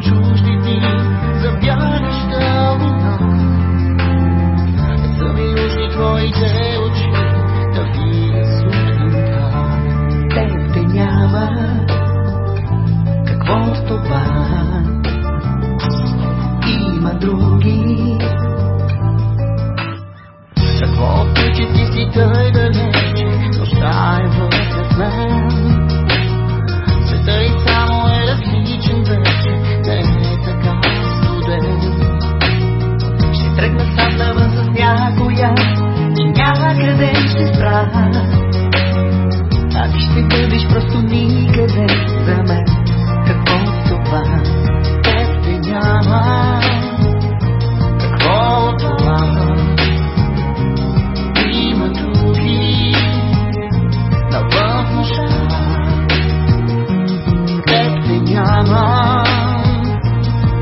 joy.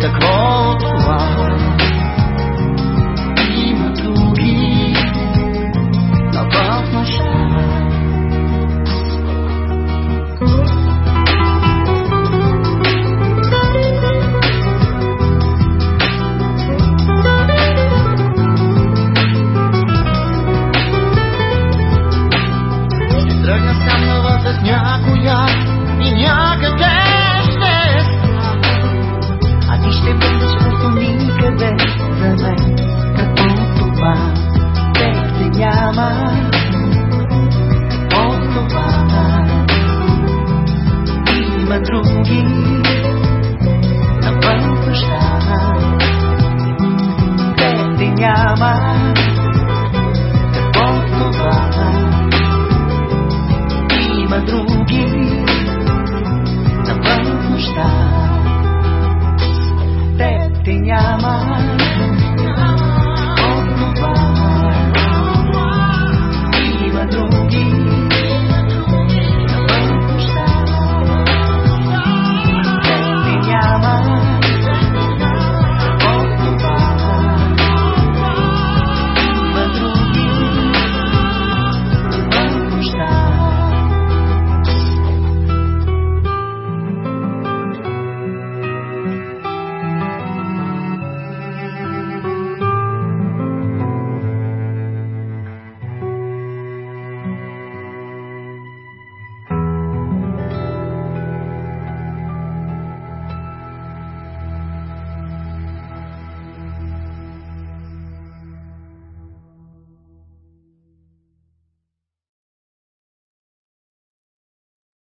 Какво това? Има други набав неща. Ще тръгна сам навътре с някоя и някъде ще бъдеш просто никъде за мен, като това. Те няма от това. Има други, напълно прощава. Теб те няма.